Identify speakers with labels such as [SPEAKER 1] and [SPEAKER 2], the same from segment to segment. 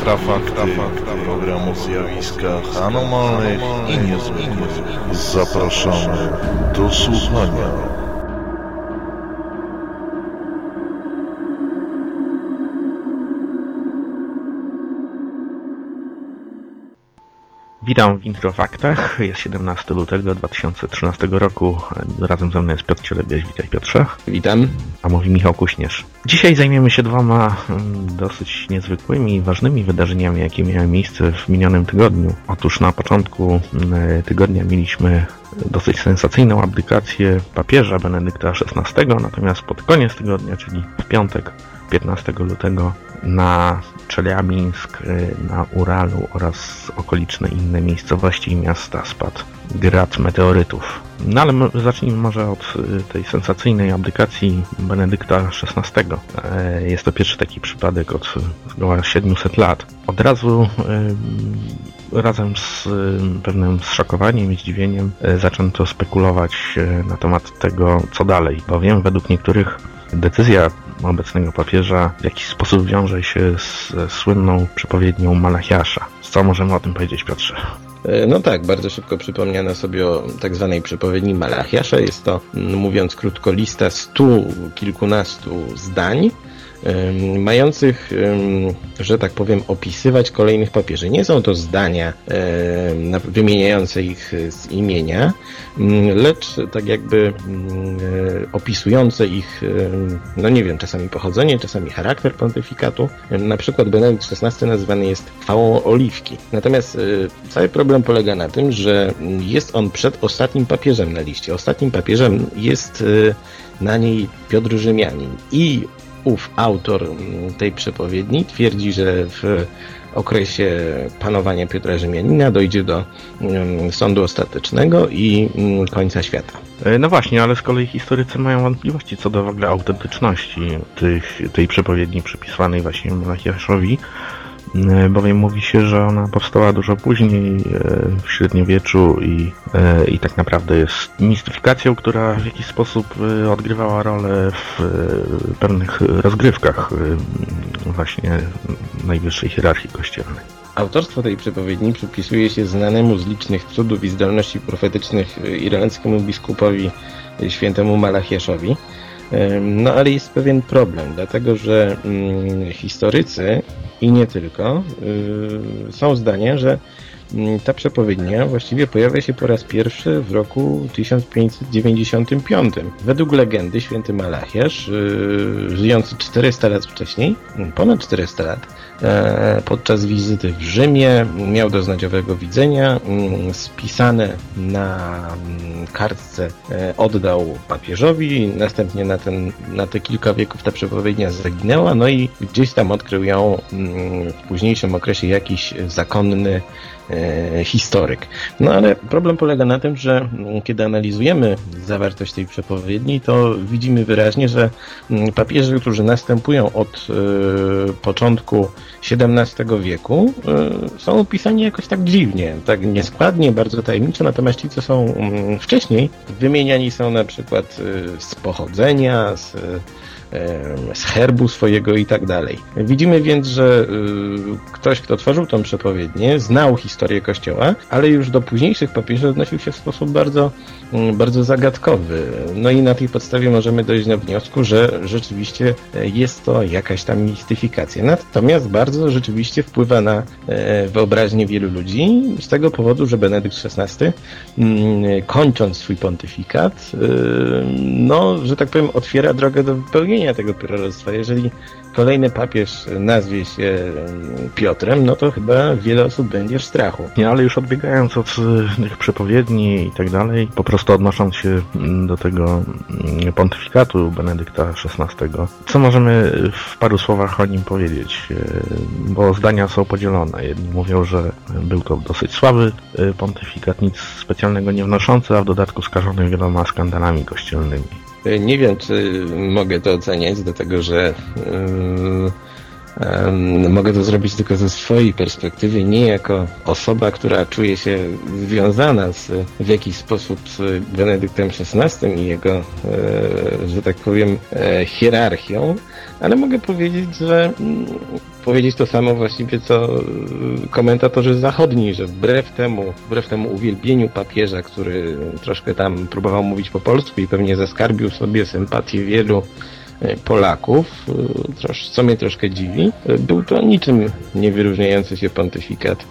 [SPEAKER 1] Infrafakty, program o zjawiskach anomalnych i niezwykłych. Zapraszamy do słuchania.
[SPEAKER 2] Witam w Introfaktach. Jest 17 lutego 2013 roku. Razem ze mną jest Piotr Cielebiaś. Witaj Piotrze.
[SPEAKER 3] Witam.
[SPEAKER 2] A mówi Michał Kuśnierz. Dzisiaj zajmiemy się dwoma mm, dosyć niezwykłymi i ważnymi wydarzeniami, jakie miały miejsce w minionym tygodniu. Otóż na początku mm, tygodnia mieliśmy dosyć sensacyjną abdykację papieża Benedykta XVI, natomiast pod koniec tygodnia, czyli w piątek 15 lutego na Czeliabińsk, y, na Uralu oraz okoliczne inne miejscowości i miasta spadł grad meteorytów. No ale zacznijmy może od y, tej sensacyjnej abdykacji Benedykta XVI. E, jest to pierwszy taki przypadek od zgoła 700 lat. Od razu y, razem z pewnym zszokowaniem i zdziwieniem zaczęto spekulować na temat tego, co dalej, bowiem według niektórych decyzja obecnego papieża w jakiś sposób wiąże się z słynną przepowiednią Malachiasza. Co możemy o tym powiedzieć, Piotrze?
[SPEAKER 3] E, no tak, bardzo szybko przypomniano sobie o tak zwanej przepowiedni Malachiasza. Jest to, mówiąc krótko, lista stu kilkunastu zdań, mających, że tak powiem, opisywać kolejnych papieży. Nie są to zdania wymieniające ich z imienia, lecz tak jakby opisujące ich, no nie wiem, czasami pochodzenie, czasami charakter pontyfikatu. Na przykład Benedykt XVI nazywany jest chwałą oliwki. Natomiast e, cały problem polega na tym, że jest on przed ostatnim papieżem na liście. Ostatnim papieżem jest e, na niej Piotr Rzymianin i ów autor tej przepowiedni twierdzi, że w okresie panowania Piotra Rzymianina dojdzie do mm, sądu ostatecznego i mm, końca świata.
[SPEAKER 2] E, no właśnie, ale z kolei historycy mają wątpliwości co do w ogóle autentyczności tych, tej przepowiedni przypisywanej właśnie Malachiaszowi. E, bowiem mówi się, że ona powstała dużo później e, w średniowieczu i, e, i tak naprawdę jest mistyfikacją, która w jakiś sposób odgrywała rolę w pewnych rozgrywkach właśnie najwyższej hierarchii kościelnej.
[SPEAKER 3] Autorstwo tej przepowiedni przypisuje się znanemu z licznych cudów i zdolności profetycznych irlandzkiemu biskupowi świętemu Malachiaszowi. No ale jest pewien problem, dlatego że mm, historycy i nie tylko y, są zdania, że ta przepowiednia właściwie pojawia się po raz pierwszy w roku 1595. Według legendy święty Malachiasz, yy, żyjący 400 lat wcześniej, ponad 400 lat, E, podczas wizyty w Rzymie miał doznać widzenia, mm, spisane na mm, kartce e, oddał papieżowi, następnie na, ten, na te kilka wieków ta przepowiednia zaginęła, no i gdzieś tam odkrył ją mm, w późniejszym okresie jakiś zakonny historyk. No ale problem polega na tym, że mm, kiedy analizujemy zawartość tej przepowiedni, to widzimy wyraźnie, że mm, papieże, którzy następują od e, początku XVII wieku, e, są opisani jakoś tak dziwnie, tak nieskładnie, bardzo tajemniczo, natomiast ci, co są mm, wcześniej, wymieniani są na przykład z pochodzenia, z z herbu swojego i tak dalej. Widzimy więc, że y, ktoś, kto tworzył tą przepowiednię, znał historię Kościoła, ale już do późniejszych papieży odnosił się w sposób bardzo, mm, bardzo zagadkowy. No i na tej podstawie możemy dojść do wniosku, że rzeczywiście jest to jakaś tam mistyfikacja. Natomiast bardzo rzeczywiście wpływa na e, wyobraźnię wielu ludzi z tego powodu, że Benedykt XVI mm, kończąc swój pontyfikat, y, no, że tak powiem, otwiera drogę do wypełnienia tego proroctwa. Jeżeli kolejny papież nazwie się mm, Piotrem, no to chyba wiele osób będzie w strachu.
[SPEAKER 2] Nie, ale już odbiegając od y, tych przepowiedni i tak dalej, po prostu odnosząc się mm, do tego mm, pontyfikatu Benedykta XVI, co możemy w paru słowach o nim powiedzieć? Y, bo zdania są podzielone. Jedni mówią, że był to dosyć słaby y, pontyfikat, nic specjalnego nie wnoszący, a w dodatku skażony wieloma skandalami kościelnymi.
[SPEAKER 3] Nie wiem, czy mogę to oceniać, dlatego że mogę to zrobić tylko ze swojej perspektywy, nie jako osoba, która czuje się związana z, w jakiś sposób z Benedyktem XVI i jego, yy, że tak powiem, yy, hierarchią, ale mogę powiedzieć, że powiedzieć to samo właściwie co y, komentatorzy zachodni, że wbrew temu, wbrew temu uwielbieniu papieża, który troszkę tam próbował mówić po polsku i pewnie zaskarbił sobie sympatię wielu y, Polaków, y, co mnie troszkę dziwi, był to niczym nie wyróżniający się pontyfikat,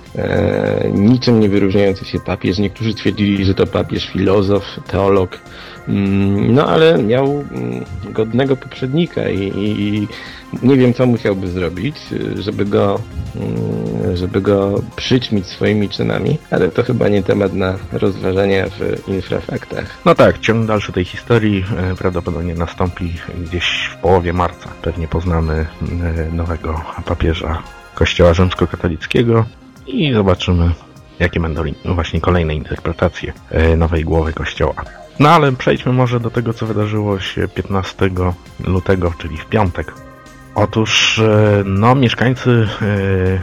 [SPEAKER 3] niczym nie wyróżniający się papież. Niektórzy twierdzili, że to papież filozof, teolog, Mm, no ale miał mm, godnego poprzednika i, i, nie wiem, co musiałby zrobić, żeby go, mm, żeby go przyćmić swoimi czynami, ale to chyba nie temat na rozważania w infrafaktach.
[SPEAKER 2] No tak, ciąg dalszy tej historii e, prawdopodobnie nastąpi gdzieś w połowie marca. Pewnie poznamy e, nowego papieża Kościoła Rzymskokatolickiego i zobaczymy, jakie będą właśnie kolejne interpretacje nowej głowy Kościoła. No ale przejdźmy może do tego, co wydarzyło się 15 lutego, czyli w piątek. Otóż e, no, mieszkańcy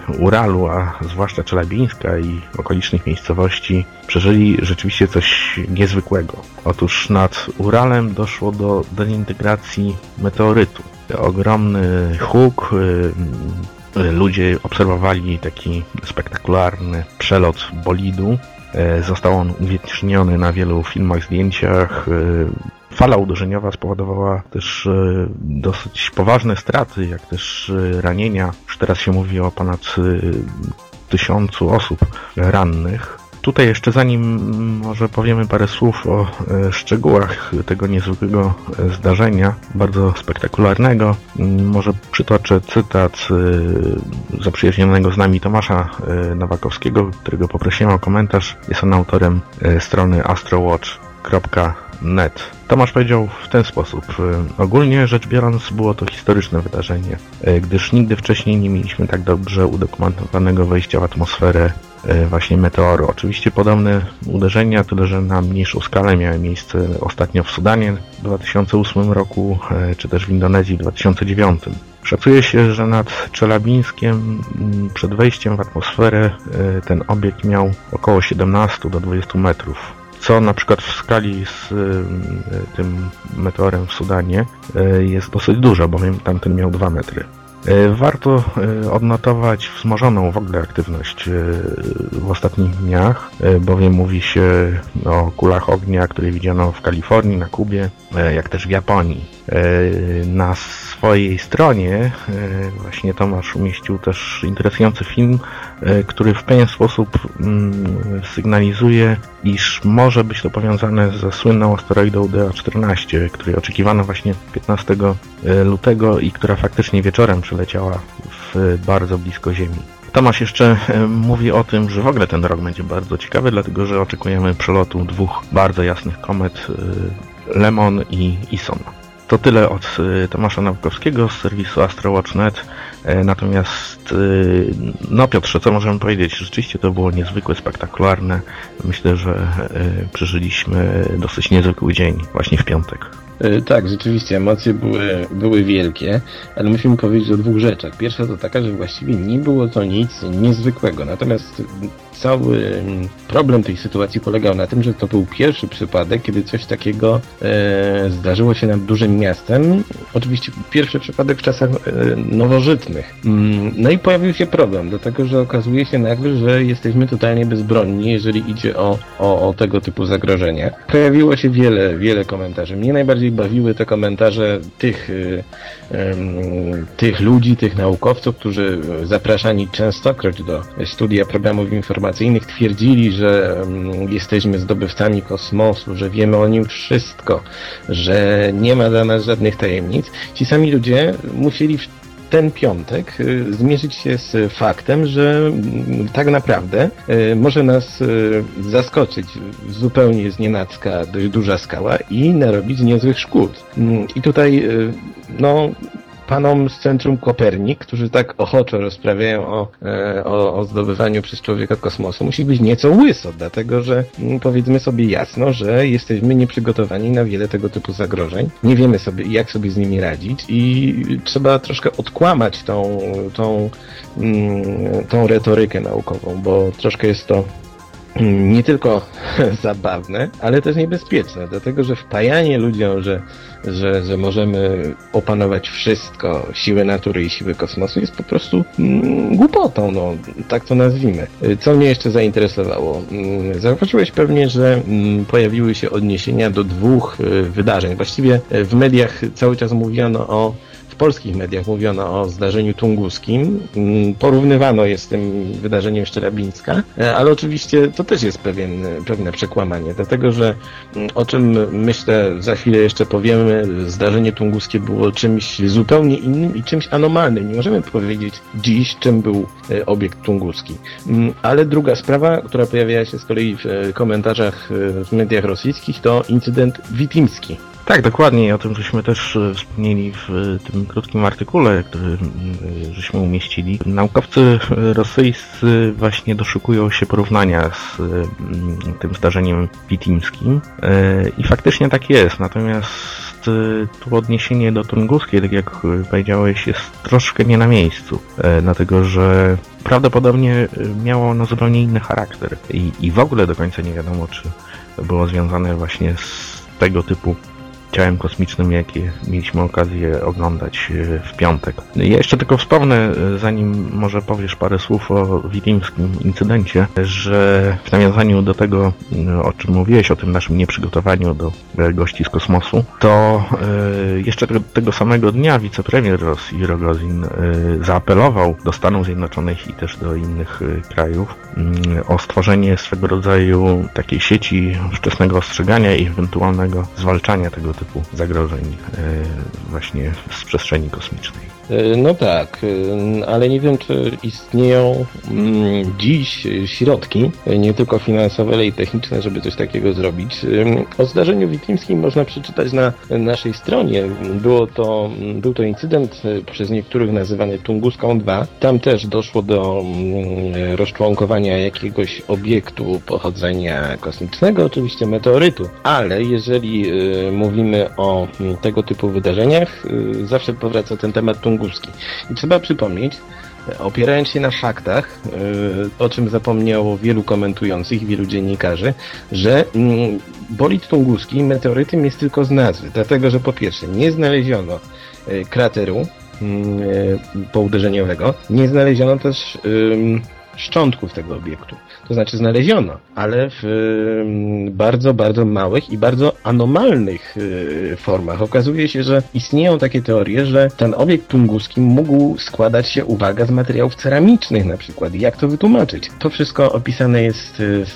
[SPEAKER 2] e, Uralu, a zwłaszcza Czelabińska i okolicznych miejscowości przeżyli rzeczywiście coś niezwykłego. Otóż nad Uralem doszło do dezintegracji meteorytu. Ogromny huk, e, ludzie obserwowali taki spektakularny przelot bolidu został on uwieczniony na wielu filmach, zdjęciach. E, fala uderzeniowa spowodowała też e, dosyć poważne straty, jak też ranienia. Już teraz się mówi o ponad tysiącu osób rannych. Tutaj jeszcze zanim może powiemy parę słów o e, szczegółach tego niezwykłego e, zdarzenia, bardzo spektakularnego, może przytoczę cytat e, zaprzyjaźnionego z nami Tomasza Nowakowskiego, którego poprosiłem o komentarz. Jest on autorem strony astrowatch.net. Tomasz powiedział w ten sposób. Ogólnie rzecz biorąc było to historyczne wydarzenie, gdyż nigdy wcześniej nie mieliśmy tak dobrze udokumentowanego wejścia w atmosferę E, właśnie meteoru. Oczywiście podobne uderzenia, tyle że na mniejszą skalę miały miejsce ostatnio w Sudanie w 2008 roku, czy też w Indonezji w 2009. Szacuje się, że nad Czelabińskiem mm, przed wejściem w atmosferę ten obiekt miał około 17 do 20 metrów co na przykład w skali z tym meteorem w Sudanie jest dosyć dużo, bowiem tamten miał 2 metry. Warto odnotować wzmożoną w ogóle aktywność w ostatnich dniach, bowiem mówi się o kulach ognia, które widziano w Kalifornii, na Kubie, jak też w Japonii. Na swojej stronie właśnie Tomasz umieścił też interesujący film, który w pewien sposób mm, sygnalizuje, iż może być to powiązane ze słynną asteroidą DA-14, której oczekiwano właśnie 15 lutego i która faktycznie wieczorem przyleciała w bardzo blisko Ziemi. Tomasz jeszcze mówi o tym, że w ogóle ten rok będzie bardzo ciekawy, dlatego że oczekujemy przelotu dwóch bardzo jasnych komet Lemon i Ison. To tyle od y, Tomasza Nowakowskiego z serwisu AstroWatch.net. E, natomiast, y, no Piotrze, co możemy powiedzieć? Rzeczywiście to było niezwykłe, spektakularne. Myślę, że e, przeżyliśmy dosyć niezwykły dzień właśnie w piątek.
[SPEAKER 3] E, tak, rzeczywiście emocje były, były wielkie, ale musimy powiedzieć o dwóch rzeczach. Pierwsza to taka, że właściwie nie było to nic niezwykłego, natomiast cały problem tej sytuacji polegał na tym, że to był pierwszy przypadek, kiedy coś takiego e, zdarzyło się nad dużym miastem. Oczywiście pierwszy przypadek w czasach e, nowożytnych. Mm, no i pojawił się problem, dlatego że okazuje się nagle, że jesteśmy totalnie bezbronni, jeżeli idzie o, o, o tego typu zagrożenia. Pojawiło się wiele, wiele komentarzy. Mnie najbardziej bawiły te komentarze tych, e, tych ludzi, tych naukowców, którzy zapraszani częstokroć do studia programów informacyjnych informacyjnych twierdzili, że jesteśmy zdobywcami kosmosu, że wiemy o nim wszystko, że nie ma dla nas żadnych tajemnic, ci sami ludzie musieli w ten piątek y, zmierzyć się z faktem, że mm, tak naprawdę y, może nas y, zaskoczyć zupełnie znienacka dość duża skała i narobić niezłych szkód. Mm, I tutaj no, panom z Centrum Kopernik, którzy tak ochoczo rozprawiają o, e, o, o zdobywaniu przez człowieka kosmosu, musi być nieco łyso, dlatego że mm, powiedzmy sobie jasno, że jesteśmy nieprzygotowani na wiele tego typu zagrożeń. Nie wiemy sobie, jak sobie z nimi radzić i trzeba troszkę odkłamać tą, tą, mm, tą retorykę naukową, bo troszkę jest to nie tylko zabawne, ale też niebezpieczne, dlatego że wpajanie ludziom, że, że, że możemy opanować wszystko, siłę natury i siły kosmosu jest po prostu mm, głupotą, no, tak to nazwijmy. Co mnie jeszcze zainteresowało? Mm, zauważyłeś pewnie, że mm, pojawiły się odniesienia do dwóch y, wydarzeń. Właściwie w mediach cały czas mówiono o w polskich mediach mówiono o zdarzeniu tunguskim. Mm, porównywano je z tym wydarzeniem Szczerabińska, e, ale oczywiście to też jest pewien, pewne przekłamanie, dlatego że mm, o czym myślę za chwilę jeszcze powiemy, zdarzenie tunguskie było czymś zupełnie innym i czymś anomalnym. Nie możemy powiedzieć dziś, czym był e, obiekt tunguski. Mm, ale druga sprawa, która pojawiała się z kolei w e, komentarzach w mediach rosyjskich, to incydent witimski.
[SPEAKER 2] Tak, dokładnie. O tym żeśmy też e, wspomnieli w e, tym krótkim artykule, który e, żeśmy umieścili. Naukowcy rosyjscy właśnie doszukują się porównania z tym zdarzeniem witimskim i faktycznie tak jest. Natomiast tu odniesienie do tunguskiej, tak jak powiedziałeś, jest troszkę nie na miejscu, dlatego że prawdopodobnie miało ono zupełnie inny charakter i, i w ogóle do końca nie wiadomo, czy było związane właśnie z tego typu ciałem kosmicznym, jakie mieliśmy okazję oglądać e, w piątek. Ja jeszcze tylko wspomnę, e, zanim może powiesz parę słów o witimskim incydencie, że w nawiązaniu do tego, e, o czym mówiłeś, o tym naszym nieprzygotowaniu do gości z kosmosu, to jeszcze tego samego dnia wicepremier Rosji Rogozin zaapelował do Stanów Zjednoczonych i też do innych krajów mm, o stworzenie swego rodzaju takiej sieci wczesnego ostrzegania i ewentualnego zwalczania tego typu zagrożeń e, właśnie z przestrzeni kosmicznej.
[SPEAKER 3] E, no tak, e, ale nie wiem, czy istnieją mm, dziś środki, nie tylko finansowe, ale i techniczne, żeby coś takiego zrobić. O zdarzeniu witimskim można przeczytać na naszej stronie. Było to, był to incydent przez niektórych nazywany Tunguską 2. Tam też doszło do mm, rozczłonkowania jakiegoś obiektu pochodzenia kosmicznego, oczywiście meteorytu, ale jeżeli mówimy o mm, tego typu wydarzeniach, zawsze powraca ten temat Tunguską I trzeba przypomnieć, opierając się na faktach, e, o czym zapomniało wielu komentujących, wielu dziennikarzy, że mm, bolid tunguski meteorytem jest tylko z nazwy, dlatego że po pierwsze nie znaleziono e, krateru mm, e, pouderzeniowego, nie znaleziono też szczątków tego obiektu. To znaczy znaleziono, ale w bardzo, bardzo małych i bardzo anomalnych y, formach. Okazuje się, że istnieją takie teorie, że ten obiekt tunguski mógł składać się, uwaga, z materiałów ceramicznych na przykład. Jak to wytłumaczyć? To wszystko opisane jest w,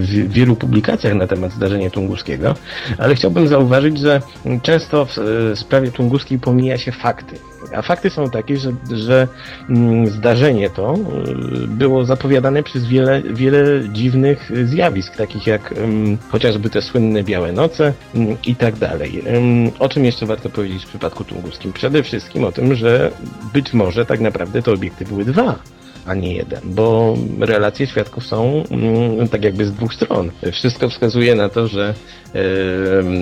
[SPEAKER 3] w wielu publikacjach na temat zdarzenia tunguskiego, ale chciałbym zauważyć, że często w sprawie tunguskiej pomija się fakty. A fakty są takie, że, że mm, zdarzenie to y, było zapowiadane przez wiele, wiele dziwnych zjawisk, takich jak um, chociażby te słynne białe noce um, i tak dalej. O czym jeszcze warto powiedzieć w przypadku tunguskim? Przede wszystkim o tym, że być może tak naprawdę te obiekty były dwa a nie jeden, bo relacje świadków są mm, tak jakby z dwóch stron. Wszystko wskazuje na to, że e,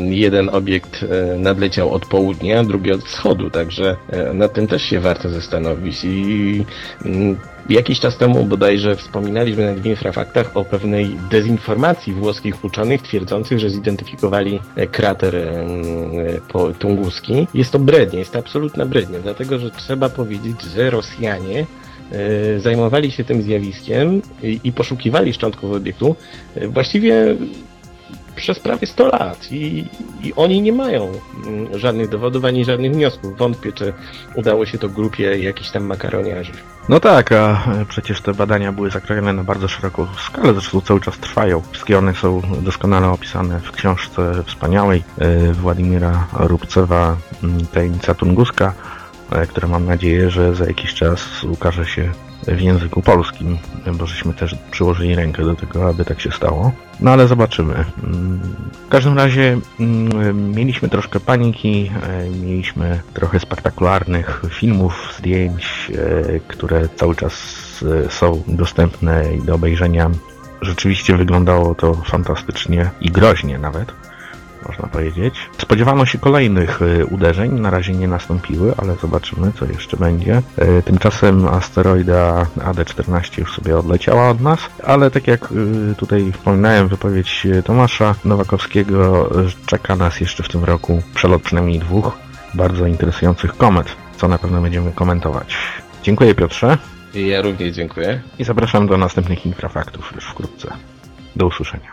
[SPEAKER 3] jeden obiekt e, nadleciał od południa, drugi od wschodu, także e, nad tym też się warto zastanowić i mm, Jakiś czas temu bodajże wspominaliśmy na dwie infrafaktach o pewnej dezinformacji włoskich uczonych twierdzących, że zidentyfikowali krater tunguski. Jest to brednie, jest to absolutna brednia, dlatego że trzeba powiedzieć, że Rosjanie E, zajmowali się tym zjawiskiem i, poszukiwali szczątków obiektu e, właściwie przez prawie 100 lat i, i, oni nie mają mm, żadnych dowodów ani żadnych wniosków. Wątpię, czy udało się to grupie jakichś tam makaroniarzy.
[SPEAKER 2] No tak, a przecież te badania były zakrojone na bardzo szeroką skalę, zresztą cały czas trwają. Wszystkie one są doskonale opisane w książce wspaniałej e, Władimira Rubcewa Tajemnica Tunguska E, które mam nadzieję, że za jakiś czas ukaże się w języku polskim, bo żeśmy też przyłożyli rękę do tego, aby tak się stało. No ale zobaczymy. Mm, w każdym razie mm, mieliśmy troszkę paniki, e, mieliśmy trochę spektakularnych filmów, zdjęć, e, które cały czas są dostępne do obejrzenia. Rzeczywiście wyglądało to fantastycznie i groźnie nawet. Można powiedzieć. Spodziewano się kolejnych y, uderzeń, na razie nie nastąpiły, ale zobaczymy, co jeszcze będzie. Y, Tymczasem asteroida AD-14 już sobie odleciała od nas, ale tak jak y, tutaj wspominałem, wypowiedź Tomasza Nowakowskiego, czeka nas jeszcze w tym roku przelot przynajmniej dwóch bardzo interesujących komet, co na pewno będziemy komentować. Dziękuję Piotrze
[SPEAKER 3] Ja również dziękuję.
[SPEAKER 2] i zapraszam do następnych infrafaktów już wkrótce. Do usłyszenia.